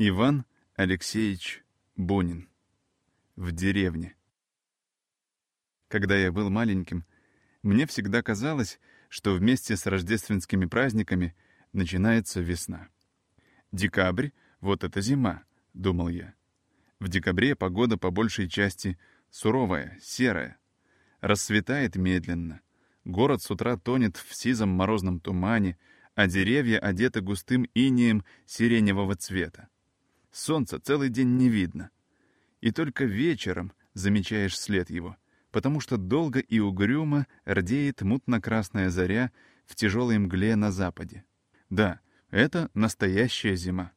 Иван Алексеевич Бунин. В деревне. Когда я был маленьким, мне всегда казалось, что вместе с рождественскими праздниками начинается весна. Декабрь — вот это зима, — думал я. В декабре погода по большей части суровая, серая. Рассветает медленно. Город с утра тонет в сизом морозном тумане, а деревья одеты густым инеем сиреневого цвета. Солнца целый день не видно. И только вечером замечаешь след его, потому что долго и угрюмо рдеет мутно-красная заря в тяжелой мгле на западе. Да, это настоящая зима.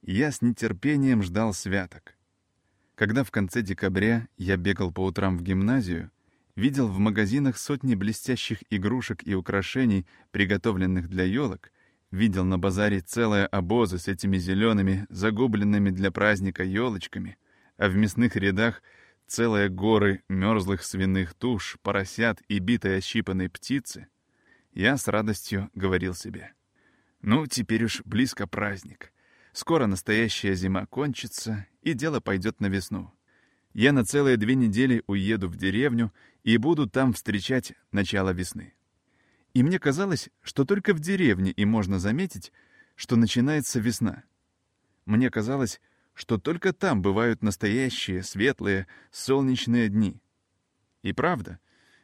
Я с нетерпением ждал святок. Когда в конце декабря я бегал по утрам в гимназию, видел в магазинах сотни блестящих игрушек и украшений, приготовленных для елок, видел на базаре целые обозы с этими зелеными, загубленными для праздника елочками, а в мясных рядах целые горы мерзлых свиных туш, поросят и битой ощипанной птицы, я с радостью говорил себе. Ну, теперь уж близко праздник. Скоро настоящая зима кончится, и дело пойдет на весну. Я на целые две недели уеду в деревню и буду там встречать начало весны. И мне казалось, что только в деревне и можно заметить, что начинается весна. Мне казалось, что только там бывают настоящие, светлые, солнечные дни. И правда,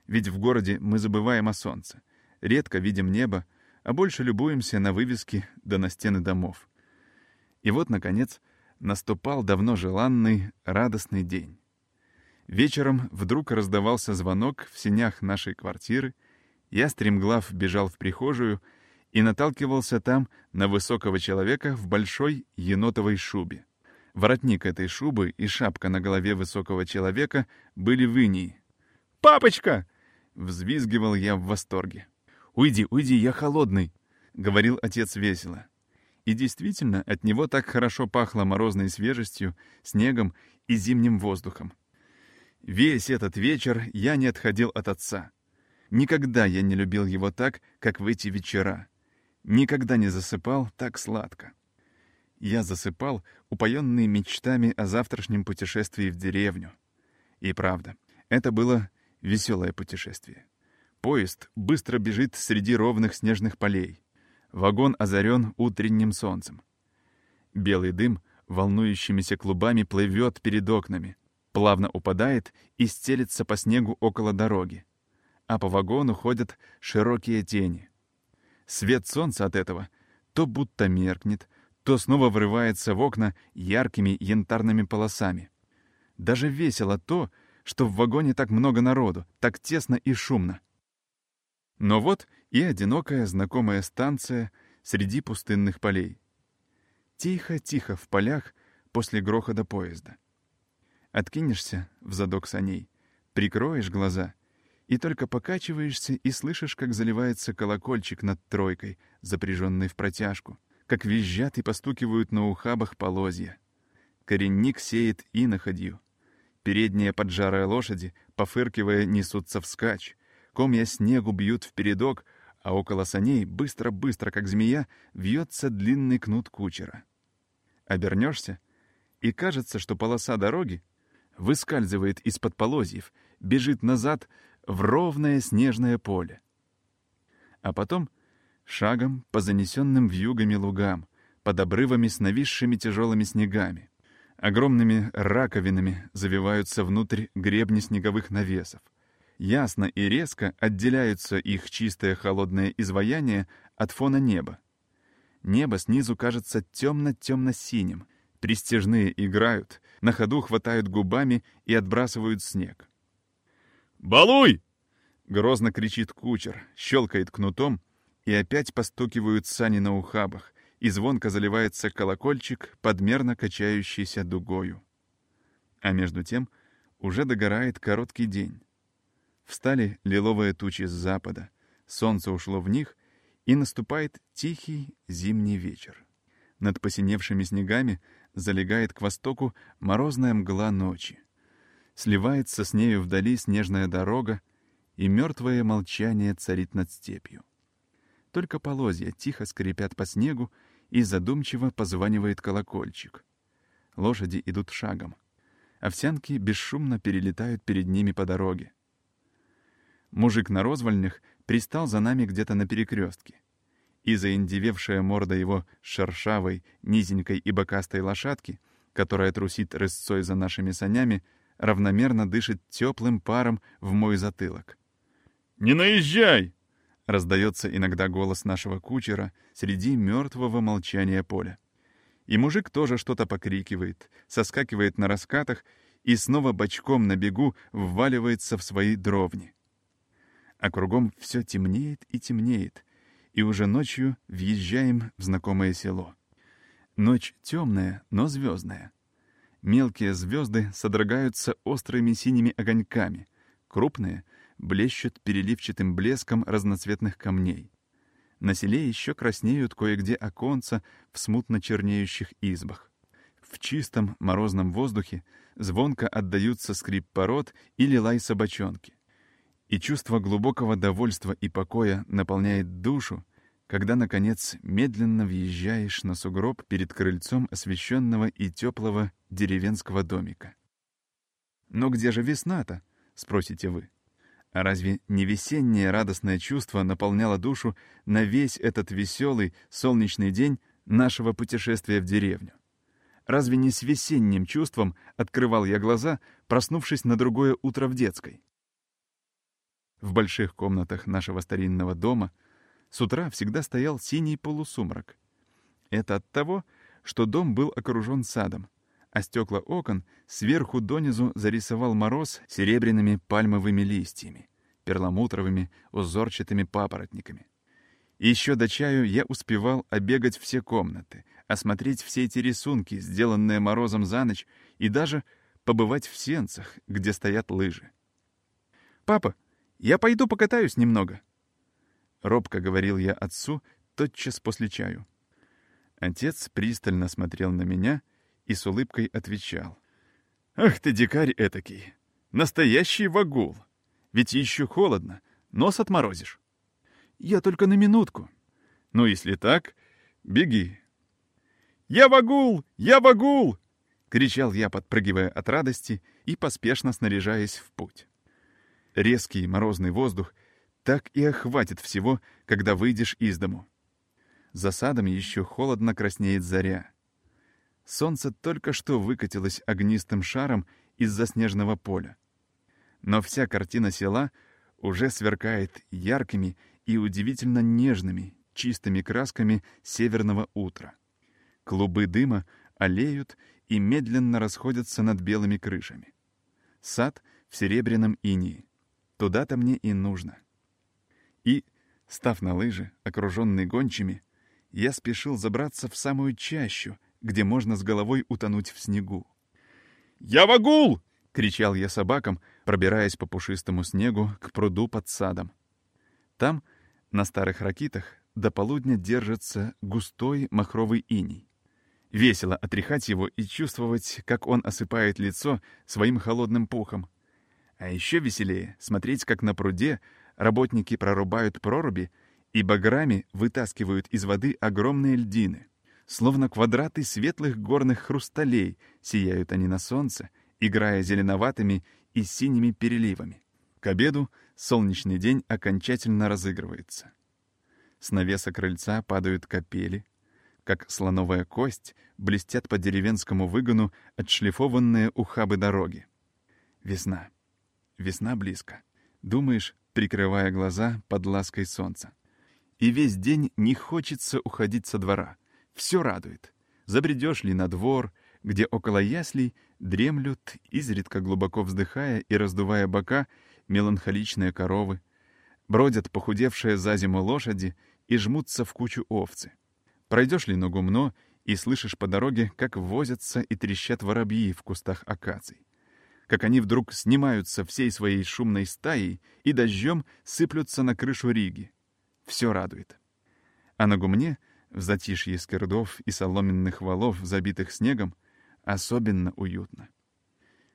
ведь в городе мы забываем о солнце, редко видим небо, а больше любуемся на вывески да на стены домов. И вот, наконец, наступал давно желанный, радостный день. Вечером вдруг раздавался звонок в сенях нашей квартиры, я стремглав бежал в прихожую и наталкивался там на высокого человека в большой енотовой шубе. Воротник этой шубы и шапка на голове высокого человека были в инии. «Папочка!» — взвизгивал я в восторге. «Уйди, уйди, я холодный!» — говорил отец весело. И действительно, от него так хорошо пахло морозной свежестью, снегом и зимним воздухом. Весь этот вечер я не отходил от отца. Никогда я не любил его так, как в эти вечера. Никогда не засыпал так сладко. Я засыпал, упоенный мечтами о завтрашнем путешествии в деревню. И правда, это было веселое путешествие. Поезд быстро бежит среди ровных снежных полей. Вагон озарен утренним солнцем. Белый дым волнующимися клубами плывет перед окнами, плавно упадает и стелется по снегу около дороги. А по вагону ходят широкие тени. Свет солнца от этого то будто меркнет, то снова врывается в окна яркими янтарными полосами. Даже весело то, что в вагоне так много народу, так тесно и шумно. Но вот и одинокая знакомая станция среди пустынных полей. Тихо-тихо в полях после грохота поезда. Откинешься в задок саней, прикроешь глаза и только покачиваешься и слышишь, как заливается колокольчик над тройкой, запряженный в протяжку, как визжат и постукивают на ухабах полозья. Коренник сеет иноходью. Передние поджарые лошади, пофыркивая, несутся вскачь, Комья снегу бьют в передок, а около саней быстро-быстро, как змея, вьется длинный кнут кучера. Обернешься, и кажется, что полоса дороги выскальзывает из-под полозьев, бежит назад в ровное снежное поле. А потом шагом по занесенным вьюгами лугам, под обрывами с нависшими тяжелыми снегами. Огромными раковинами завиваются внутрь гребни снеговых навесов. Ясно и резко отделяются их чистое холодное изваяние от фона неба. Небо снизу кажется темно-темно-синим. Пристежные играют, на ходу хватают губами и отбрасывают снег. «Балуй!» — грозно кричит кучер, щелкает кнутом, и опять постукивают сани на ухабах, и звонко заливается колокольчик, подмерно качающийся дугою. А между тем уже догорает короткий день. Встали лиловые тучи с запада, солнце ушло в них, и наступает тихий зимний вечер. Над посиневшими снегами залегает к востоку морозная мгла ночи. Сливается с нею вдали снежная дорога, и мертвое молчание царит над степью. Только полозья тихо скрипят по снегу, и задумчиво позванивает колокольчик. Лошади идут шагом. Овсянки бесшумно перелетают перед ними по дороге. Мужик на розвольнях пристал за нами где-то на перекрестке. И заиндевевшая морда его шершавой, низенькой и бокастой лошадки, которая трусит рысцой за нашими санями, равномерно дышит теплым паром в мой затылок. «Не наезжай!» — раздается иногда голос нашего кучера среди мертвого молчания поля. И мужик тоже что-то покрикивает, соскакивает на раскатах и снова бочком на бегу вваливается в свои дровни. А кругом все темнеет и темнеет, и уже ночью въезжаем в знакомое село. Ночь темная, но звездная. Мелкие звезды содрогаются острыми синими огоньками, крупные блещут переливчатым блеском разноцветных камней. На селе еще краснеют кое-где оконца в смутно чернеющих избах. В чистом морозном воздухе звонко отдаются скрип пород или лай собачонки. И чувство глубокого довольства и покоя наполняет душу, когда, наконец, медленно въезжаешь на сугроб перед крыльцом освещенного и теплого деревенского домика. «Но где же весна-то?» — спросите вы. А разве не весеннее радостное чувство наполняло душу на весь этот веселый солнечный день нашего путешествия в деревню? Разве не с весенним чувством открывал я глаза, проснувшись на другое утро в детской? В больших комнатах нашего старинного дома с утра всегда стоял синий полусумрак. Это от того, что дом был окружен садом, а стекла окон сверху донизу зарисовал мороз серебряными пальмовыми листьями, перламутровыми узорчатыми папоротниками. Еще до чаю я успевал обегать все комнаты, осмотреть все эти рисунки, сделанные морозом за ночь, и даже побывать в сенцах, где стоят лыжи. «Папа, я пойду покатаюсь немного», — робко говорил я отцу тотчас после чаю. Отец пристально смотрел на меня — и с улыбкой отвечал. «Ах ты, дикарь этакий! Настоящий вагул! Ведь еще холодно, нос отморозишь!» «Я только на минутку!» «Ну, если так, беги!» «Я вагул! Я вагул!» — кричал я, подпрыгивая от радости и поспешно снаряжаясь в путь. Резкий морозный воздух так и охватит всего, когда выйдешь из дому. За садом еще холодно краснеет заря. Солнце только что выкатилось огнистым шаром из-за снежного поля. Но вся картина села уже сверкает яркими и удивительно нежными, чистыми красками северного утра. Клубы дыма олеют и медленно расходятся над белыми крышами. Сад в серебряном инии. Туда-то мне и нужно. И, став на лыжи, окруженный гончими, я спешил забраться в самую чащу, где можно с головой утонуть в снегу. «Я вагул!» — кричал я собакам, пробираясь по пушистому снегу к пруду под садом. Там, на старых ракитах, до полудня держится густой махровый иней. Весело отряхать его и чувствовать, как он осыпает лицо своим холодным пухом. А еще веселее смотреть, как на пруде работники прорубают проруби и баграми вытаскивают из воды огромные льдины. Словно квадраты светлых горных хрусталей сияют они на солнце, играя зеленоватыми и синими переливами. К обеду солнечный день окончательно разыгрывается. С навеса крыльца падают капели, как слоновая кость блестят по деревенскому выгону отшлифованные ухабы дороги. Весна. Весна близко. Думаешь, прикрывая глаза под лаской солнца. И весь день не хочется уходить со двора — все радует. Забредешь ли на двор, где около яслей дремлют, изредка глубоко вздыхая и раздувая бока, меланхоличные коровы, бродят похудевшие за зиму лошади и жмутся в кучу овцы. Пройдешь ли на гумно и слышишь по дороге, как возятся и трещат воробьи в кустах акаций. Как они вдруг снимаются всей своей шумной стаей и дождем сыплются на крышу Риги. Все радует. А на гумне — в затишье скирдов и соломенных валов, забитых снегом, особенно уютно.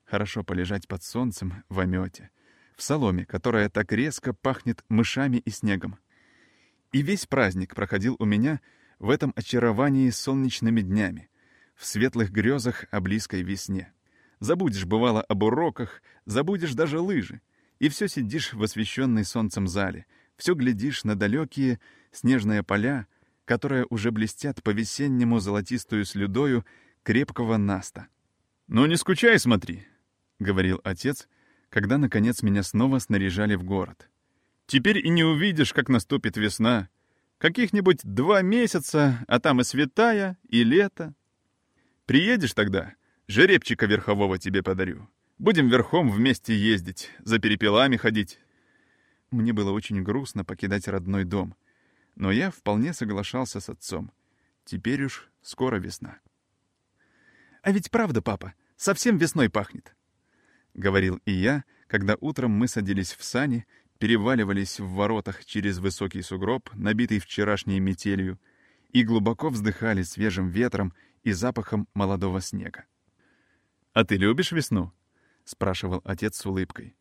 Хорошо полежать под солнцем в омете, в соломе, которая так резко пахнет мышами и снегом. И весь праздник проходил у меня в этом очаровании солнечными днями, в светлых грезах о близкой весне. Забудешь, бывало, об уроках, забудешь даже лыжи, и все сидишь в освещенной солнцем зале, все глядишь на далекие снежные поля, которые уже блестят по-весеннему золотистую слюдою крепкого наста. «Ну не скучай, смотри», — говорил отец, когда, наконец, меня снова снаряжали в город. «Теперь и не увидишь, как наступит весна. Каких-нибудь два месяца, а там и святая, и лето. Приедешь тогда, жеребчика верхового тебе подарю. Будем верхом вместе ездить, за перепелами ходить». Мне было очень грустно покидать родной дом, но я вполне соглашался с отцом. Теперь уж скоро весна. «А ведь правда, папа, совсем весной пахнет», — говорил и я, когда утром мы садились в сани, переваливались в воротах через высокий сугроб, набитый вчерашней метелью, и глубоко вздыхали свежим ветром и запахом молодого снега. «А ты любишь весну?» — спрашивал отец с улыбкой.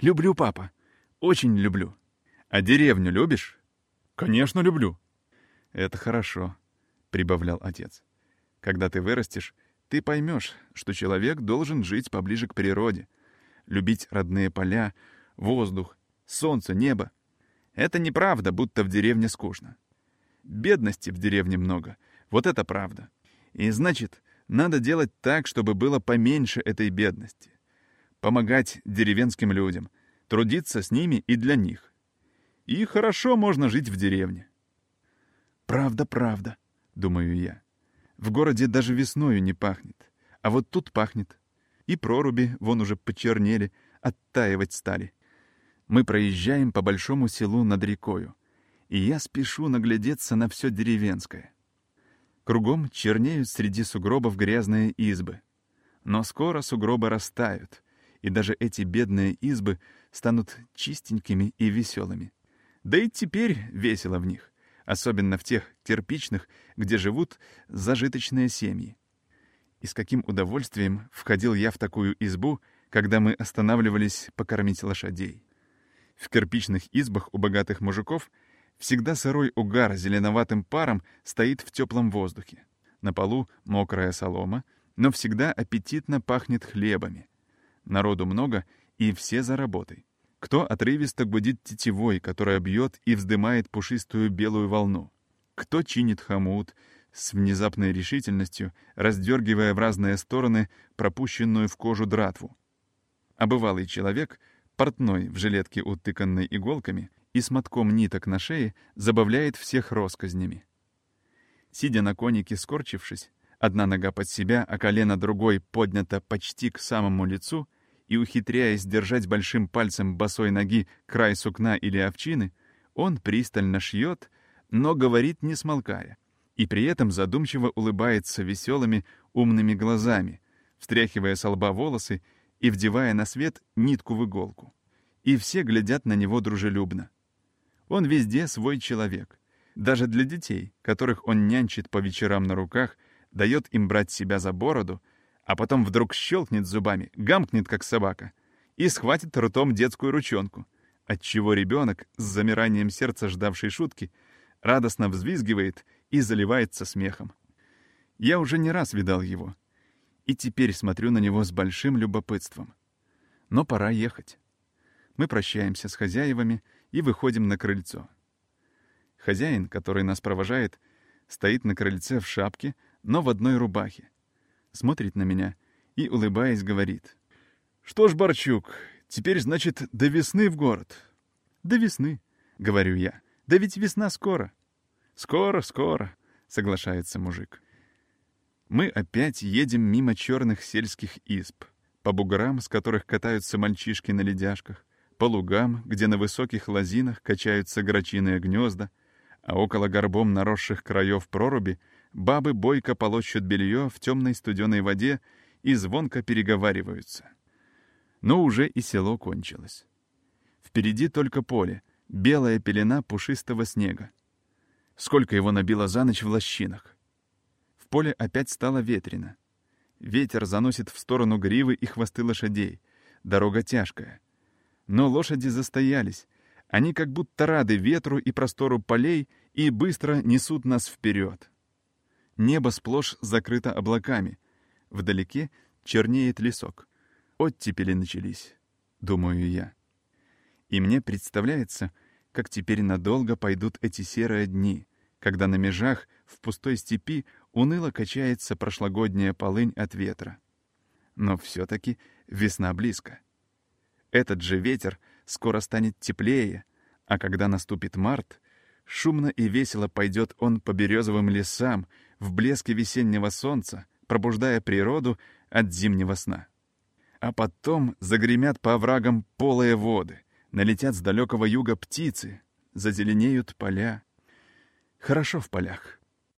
«Люблю, папа. Очень люблю. А деревню любишь?» «Конечно, люблю». «Это хорошо», — прибавлял отец. «Когда ты вырастешь, ты поймешь, что человек должен жить поближе к природе, любить родные поля, воздух, солнце, небо. Это неправда, будто в деревне скучно. Бедности в деревне много, вот это правда. И значит, надо делать так, чтобы было поменьше этой бедности. Помогать деревенским людям, трудиться с ними и для них. И хорошо можно жить в деревне. «Правда, правда», — думаю я. В городе даже весною не пахнет. А вот тут пахнет. И проруби вон уже почернели, оттаивать стали. Мы проезжаем по большому селу над рекою, и я спешу наглядеться на все деревенское. Кругом чернеют среди сугробов грязные избы. Но скоро сугробы растают, и даже эти бедные избы станут чистенькими и веселыми. Да и теперь весело в них особенно в тех кирпичных, где живут зажиточные семьи. И с каким удовольствием входил я в такую избу, когда мы останавливались покормить лошадей. В кирпичных избах у богатых мужиков всегда сырой угар зеленоватым паром стоит в теплом воздухе. На полу мокрая солома, но всегда аппетитно пахнет хлебами. Народу много, и все за работой. Кто отрывисто гудит тетивой, которая бьет и вздымает пушистую белую волну? Кто чинит хомут с внезапной решительностью, раздергивая в разные стороны пропущенную в кожу дратву? А бывалый человек, портной в жилетке, утыканной иголками, и с мотком ниток на шее, забавляет всех росказнями. Сидя на конике, скорчившись, одна нога под себя, а колено другой поднято почти к самому лицу — и, ухитряясь держать большим пальцем босой ноги край сукна или овчины, он пристально шьет, но говорит не смолкая, и при этом задумчиво улыбается веселыми умными глазами, встряхивая со лба волосы и вдевая на свет нитку в иголку. И все глядят на него дружелюбно. Он везде свой человек. Даже для детей, которых он нянчит по вечерам на руках, дает им брать себя за бороду — а потом вдруг щелкнет зубами, гамкнет, как собака, и схватит ртом детскую ручонку, отчего ребенок, с замиранием сердца ждавшей шутки, радостно взвизгивает и заливается смехом. Я уже не раз видал его, и теперь смотрю на него с большим любопытством. Но пора ехать. Мы прощаемся с хозяевами и выходим на крыльцо. Хозяин, который нас провожает, стоит на крыльце в шапке, но в одной рубахе, смотрит на меня и, улыбаясь, говорит. «Что ж, Борчук, теперь, значит, до весны в город?» «До весны», — говорю я. «Да ведь весна скоро». «Скоро, скоро», — соглашается мужик. Мы опять едем мимо черных сельских изб, по буграм, с которых катаются мальчишки на ледяшках, по лугам, где на высоких лозинах качаются грачиные гнезда, а около горбом наросших краев проруби — Бабы бойко полощут белье в темной студеной воде и звонко переговариваются. Но уже и село кончилось. Впереди только поле, белая пелена пушистого снега. Сколько его набило за ночь в лощинах. В поле опять стало ветрено. Ветер заносит в сторону гривы и хвосты лошадей. Дорога тяжкая. Но лошади застоялись. Они как будто рады ветру и простору полей и быстро несут нас вперед. Небо сплошь закрыто облаками. Вдалеке чернеет лесок. Оттепели начались, думаю я. И мне представляется, как теперь надолго пойдут эти серые дни, когда на межах в пустой степи уныло качается прошлогодняя полынь от ветра. Но все-таки весна близко. Этот же ветер скоро станет теплее, а когда наступит март, шумно и весело пойдет он по березовым лесам в блеске весеннего солнца, пробуждая природу от зимнего сна. А потом загремят по оврагам полые воды, налетят с далекого юга птицы, зазеленеют поля. Хорошо в полях.